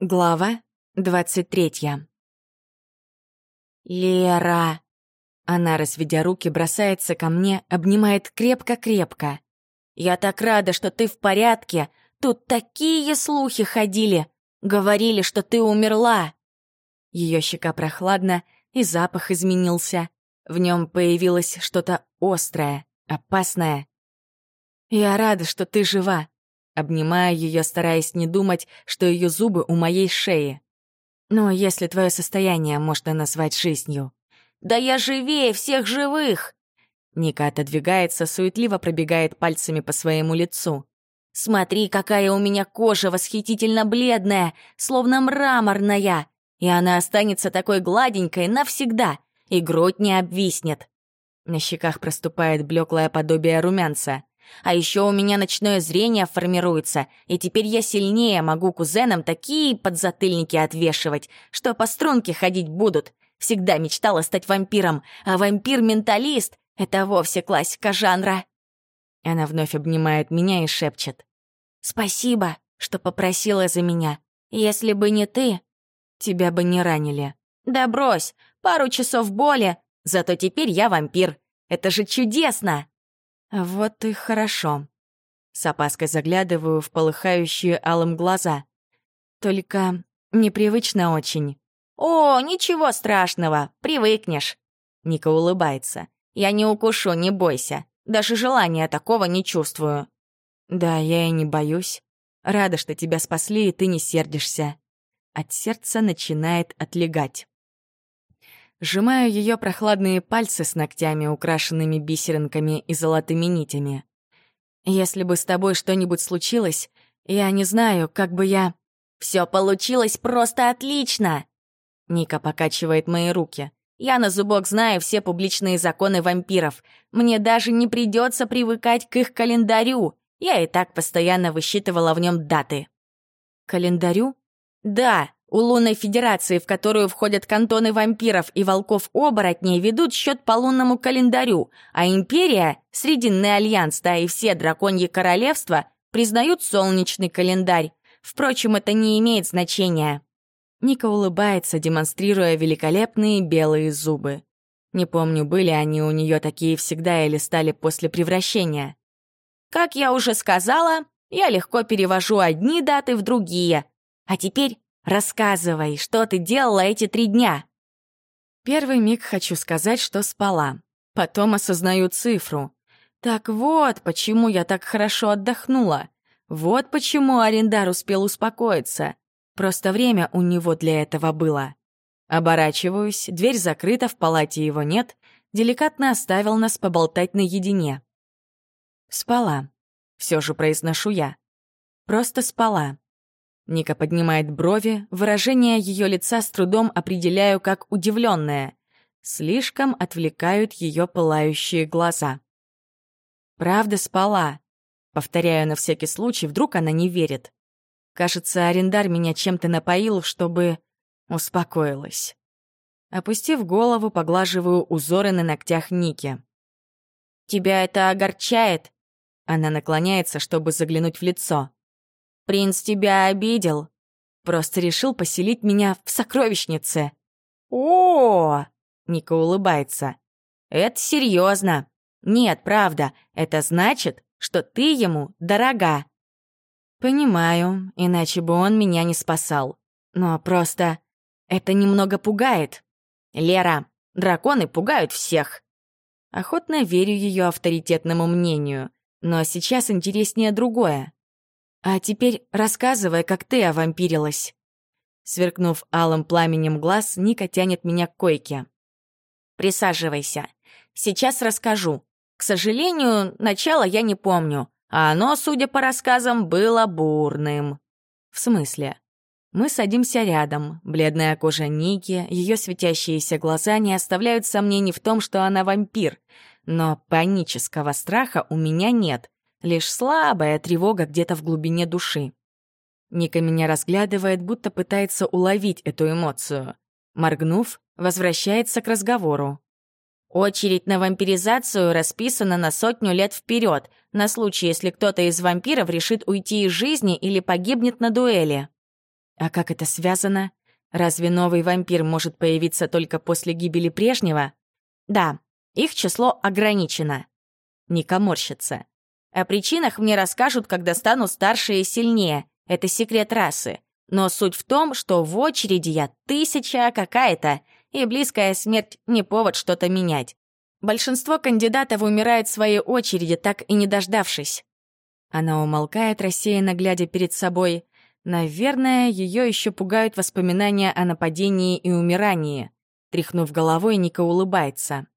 Глава двадцать третья. «Лера!» Она, разведя руки, бросается ко мне, обнимает крепко-крепко. «Я так рада, что ты в порядке. Тут такие слухи ходили. Говорили, что ты умерла». Ее щека прохладна, и запах изменился. В нем появилось что-то острое, опасное. «Я рада, что ты жива», Обнимаю ее, стараясь не думать, что ее зубы у моей шеи. Но если твое состояние можно назвать жизнью. «Да я живее всех живых!» Ника отодвигается, суетливо пробегает пальцами по своему лицу. «Смотри, какая у меня кожа восхитительно бледная, словно мраморная, и она останется такой гладенькой навсегда, и грудь не обвиснет». На щеках проступает блеклое подобие румянца. А еще у меня ночное зрение формируется, и теперь я сильнее могу кузенам такие подзатыльники отвешивать, что по струнке ходить будут. Всегда мечтала стать вампиром, а вампир-менталист — это вовсе классика жанра. Она вновь обнимает меня и шепчет. «Спасибо, что попросила за меня. Если бы не ты, тебя бы не ранили». «Да брось, пару часов боли, зато теперь я вампир. Это же чудесно!» Вот и хорошо. С опаской заглядываю в полыхающие алым глаза. Только непривычно очень. «О, ничего страшного, привыкнешь!» Ника улыбается. «Я не укушу, не бойся. Даже желания такого не чувствую». «Да, я и не боюсь. Рада, что тебя спасли, и ты не сердишься». От сердца начинает отлегать. Сжимаю ее прохладные пальцы с ногтями, украшенными бисеринками и золотыми нитями. Если бы с тобой что-нибудь случилось, я не знаю, как бы я... Все получилось просто отлично!» Ника покачивает мои руки. «Я на зубок знаю все публичные законы вампиров. Мне даже не придется привыкать к их календарю. Я и так постоянно высчитывала в нем даты». «Календарю?» «Да, у лунной федерации, в которую входят кантоны вампиров и волков-оборотней, ведут счет по лунному календарю, а империя, Срединный альянс, да и все драконьи королевства признают солнечный календарь. Впрочем, это не имеет значения. Ника улыбается, демонстрируя великолепные белые зубы. Не помню, были они у нее такие всегда или стали после превращения. Как я уже сказала, я легко перевожу одни даты в другие. А теперь Рассказывай, что ты делала эти три дня?» Первый миг хочу сказать, что спала. Потом осознаю цифру. Так вот, почему я так хорошо отдохнула. Вот почему Арендар успел успокоиться. Просто время у него для этого было. Оборачиваюсь, дверь закрыта, в палате его нет. Деликатно оставил нас поболтать наедине. Спала. Все же произношу я. Просто спала. Ника поднимает брови, выражение ее лица с трудом определяю как удивленное. Слишком отвлекают ее пылающие глаза. «Правда спала», — повторяю на всякий случай, вдруг она не верит. Кажется, арендар меня чем-то напоил, чтобы успокоилась. Опустив голову, поглаживаю узоры на ногтях Ники. «Тебя это огорчает?» Она наклоняется, чтобы заглянуть в лицо. Принц тебя обидел. Просто решил поселить меня в сокровищнице. О, Ника улыбается. Это серьезно. Нет, правда, это значит, что ты ему дорога. Понимаю, иначе бы он меня не спасал. Но просто это немного пугает. Лера, драконы пугают всех. Охотно верю ее авторитетному мнению, но сейчас интереснее другое. А теперь рассказывай, как ты овампирилась. Сверкнув алым пламенем глаз, Ника тянет меня к койке. «Присаживайся. Сейчас расскажу. К сожалению, начала я не помню, а оно, судя по рассказам, было бурным». «В смысле?» Мы садимся рядом. Бледная кожа Ники, ее светящиеся глаза не оставляют сомнений в том, что она вампир. Но панического страха у меня нет лишь слабая тревога где-то в глубине души. Ника меня разглядывает, будто пытается уловить эту эмоцию. Моргнув, возвращается к разговору. Очередь на вампиризацию расписана на сотню лет вперед, на случай, если кто-то из вампиров решит уйти из жизни или погибнет на дуэли. А как это связано? Разве новый вампир может появиться только после гибели прежнего? Да, их число ограничено. Ника морщится. О причинах мне расскажут, когда стану старше и сильнее. Это секрет расы. Но суть в том, что в очереди я тысяча какая-то, и близкая смерть не повод что-то менять. Большинство кандидатов умирает в своей очереди, так и не дождавшись. Она умолкает, рассеянно глядя перед собой. Наверное, ее еще пугают воспоминания о нападении и умирании. Тряхнув головой, Ника улыбается.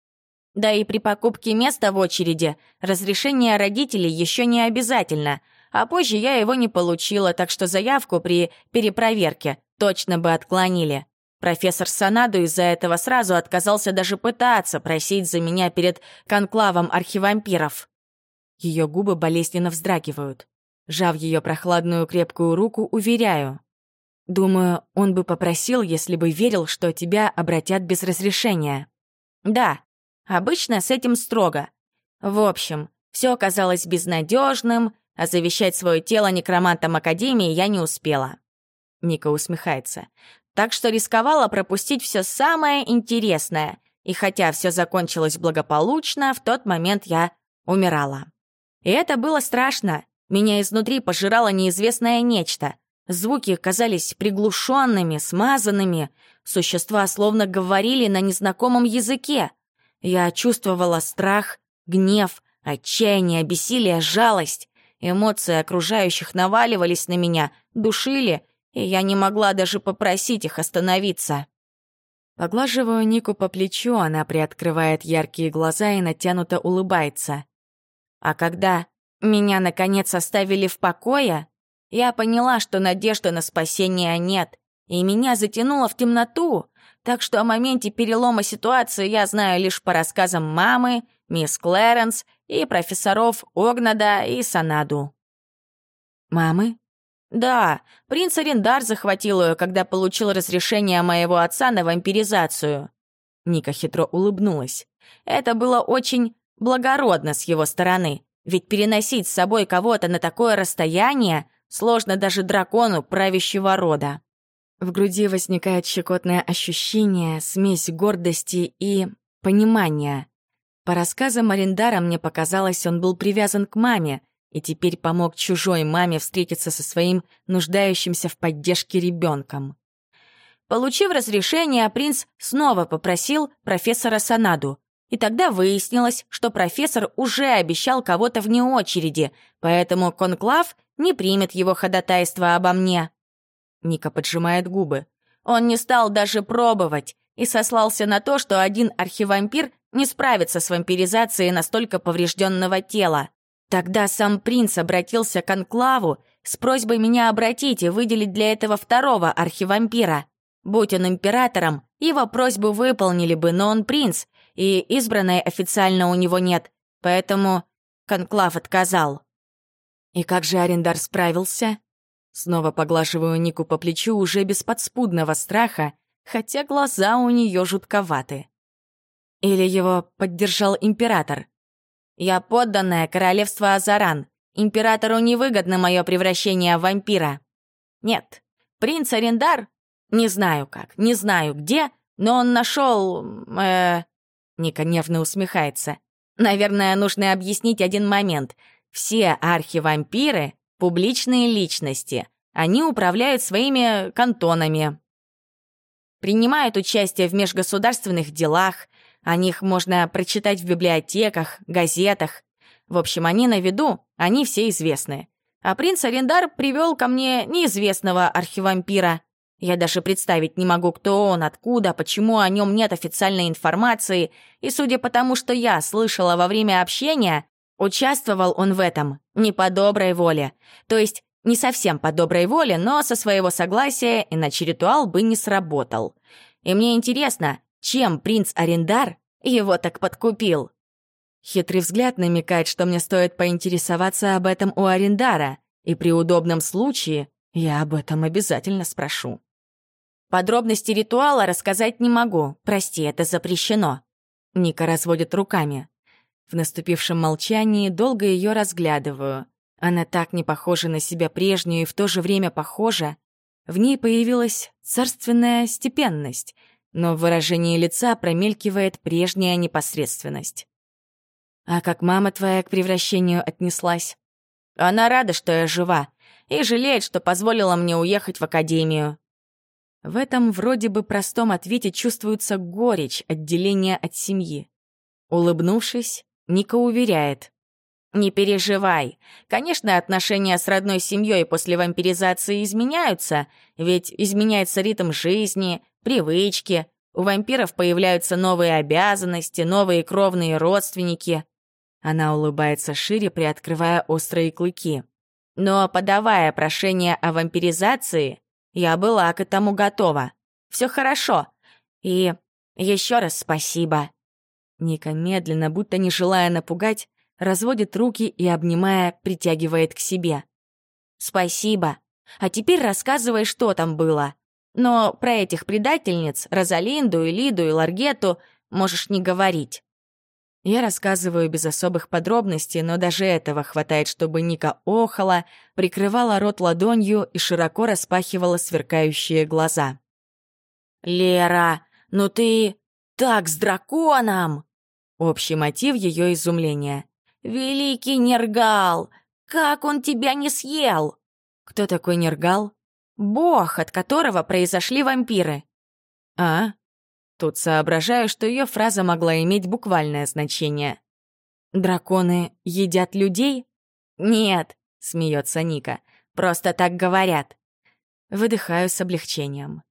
Да и при покупке места в очереди разрешение родителей еще не обязательно, а позже я его не получила, так что заявку при перепроверке точно бы отклонили. Профессор Санаду из-за этого сразу отказался даже пытаться просить за меня перед конклавом архивампиров. Ее губы болезненно вздрагивают. Жав ее прохладную крепкую руку, уверяю. Думаю, он бы попросил, если бы верил, что тебя обратят без разрешения. Да, обычно с этим строго. В общем, все оказалось безнадежным, а завещать свое тело некромантам Академии я не успела. Ника усмехается. Так что рисковала пропустить все самое интересное. И хотя все закончилось благополучно, в тот момент я умирала. И это было страшно. Меня изнутри пожирало неизвестное нечто. Звуки казались приглушенными, смазанными. Существа словно говорили на незнакомом языке. Я чувствовала страх, гнев, отчаяние, бессилие, жалость. Эмоции окружающих наваливались на меня, душили, и я не могла даже попросить их остановиться. Поглаживаю Нику по плечу, она приоткрывает яркие глаза и натянуто улыбается. А когда меня, наконец, оставили в покое, я поняла, что надежды на спасение нет, и меня затянуло в темноту, так что о моменте перелома ситуации я знаю лишь по рассказам мамы, мисс Клэренс и профессоров Огнада и Санаду. «Мамы?» «Да, принц Арендар захватил ее, когда получил разрешение моего отца на вампиризацию». Ника хитро улыбнулась. «Это было очень благородно с его стороны, ведь переносить с собой кого-то на такое расстояние сложно даже дракону правящего рода. В груди возникает щекотное ощущение, смесь гордости и понимания. По рассказам Арендара мне показалось, он был привязан к маме и теперь помог чужой маме встретиться со своим нуждающимся в поддержке ребенком. Получив разрешение, принц снова попросил профессора Санаду и тогда выяснилось, что профессор уже обещал кого-то вне очереди, поэтому конклав не примет его ходатайство обо мне. Ника поджимает губы. Он не стал даже пробовать и сослался на то, что один архивампир не справится с вампиризацией настолько поврежденного тела. Тогда сам принц обратился к анклаву с просьбой меня обратить и выделить для этого второго архивампира. Будь он императором, его просьбу выполнили бы, но он принц, и избранной официально у него нет, поэтому конклав отказал. И как же Арендар справился? Снова поглаживаю Нику по плечу уже без подспудного страха, хотя глаза у нее жутковаты. Или его поддержал император? Я подданная королевства Азаран. Императору невыгодно мое превращение в вампира. Нет, принц Арендар, не знаю как, не знаю где, но он нашел, э, Ника нервно усмехается. «Наверное, нужно объяснить один момент. Все архивампиры — публичные личности. Они управляют своими кантонами, принимают участие в межгосударственных делах, о них можно прочитать в библиотеках, газетах. В общем, они на виду, они все известны. А принц Арендар привел ко мне неизвестного архивампира. Я даже представить не могу, кто он, откуда, почему о нем нет официальной информации, и судя по тому, что я слышала во время общения, участвовал он в этом не по доброй воле. То есть не совсем по доброй воле, но со своего согласия, иначе ритуал бы не сработал. И мне интересно, чем принц Арендар его так подкупил? Хитрый взгляд намекает, что мне стоит поинтересоваться об этом у Арендара, и при удобном случае я об этом обязательно спрошу. Подробности ритуала рассказать не могу. Прости, это запрещено. Ника разводит руками. В наступившем молчании долго ее разглядываю. Она так не похожа на себя прежнюю и в то же время похожа. В ней появилась царственная степенность, но в выражении лица промелькивает прежняя непосредственность. «А как мама твоя к превращению отнеслась?» «Она рада, что я жива, и жалеет, что позволила мне уехать в академию». В этом вроде бы простом ответе чувствуется горечь отделения от семьи. Улыбнувшись, Ника уверяет. «Не переживай. Конечно, отношения с родной семьей после вампиризации изменяются, ведь изменяется ритм жизни, привычки, у вампиров появляются новые обязанности, новые кровные родственники». Она улыбается шире, приоткрывая острые клыки. «Но подавая прошение о вампиризации, я была к этому готова. Все хорошо. И еще раз спасибо». Ника медленно, будто не желая напугать, разводит руки и, обнимая, притягивает к себе. «Спасибо. А теперь рассказывай, что там было. Но про этих предательниц, Розалинду, Элиду и Ларгету, можешь не говорить». Я рассказываю без особых подробностей, но даже этого хватает, чтобы Ника охала, прикрывала рот ладонью и широко распахивала сверкающие глаза. «Лера, ну ты так с драконом!» Общий мотив ее изумления. «Великий Нергал! Как он тебя не съел?» «Кто такой Нергал?» «Бог, от которого произошли вампиры». «А?» Тут соображаю, что ее фраза могла иметь буквальное значение. «Драконы едят людей?» «Нет», — смеется Ника, — «просто так говорят». Выдыхаю с облегчением.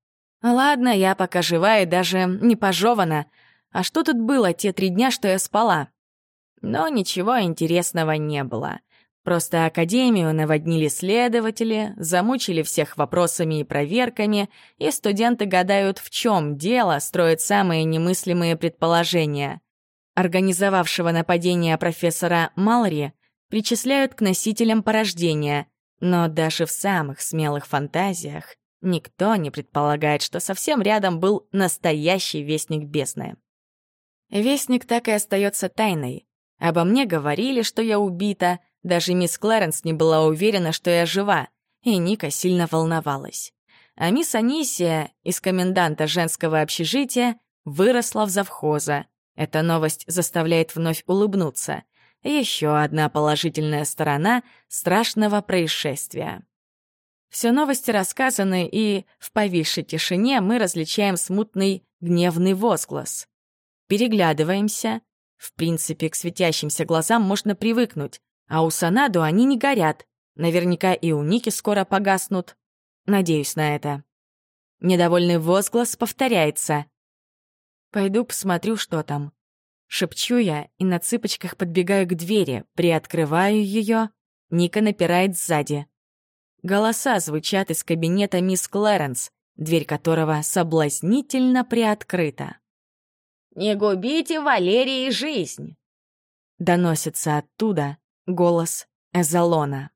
«Ладно, я пока жива и даже не пожевана, а что тут было те три дня, что я спала? Но ничего интересного не было. Просто академию наводнили следователи, замучили всех вопросами и проверками, и студенты гадают, в чем дело, строят самые немыслимые предположения. Организовавшего нападение профессора Малри причисляют к носителям порождения, но даже в самых смелых фантазиях никто не предполагает, что совсем рядом был настоящий вестник бесны. Вестник так и остается тайной. Обо мне говорили, что я убита, даже мисс Клэренс не была уверена, что я жива, и Ника сильно волновалась. А мисс Анисия из коменданта женского общежития выросла в завхоза. Эта новость заставляет вновь улыбнуться. Еще одна положительная сторона страшного происшествия. Все новости рассказаны, и в повисшей тишине мы различаем смутный гневный возглас. Переглядываемся. В принципе, к светящимся глазам можно привыкнуть, а у Санаду они не горят. Наверняка и у Ники скоро погаснут. Надеюсь на это. Недовольный возглас повторяется. «Пойду посмотрю, что там». Шепчу я и на цыпочках подбегаю к двери, приоткрываю ее. Ника напирает сзади. Голоса звучат из кабинета мисс Клэренс, дверь которого соблазнительно приоткрыта. «Не губите Валерии жизнь!» Доносится оттуда голос Эзолона.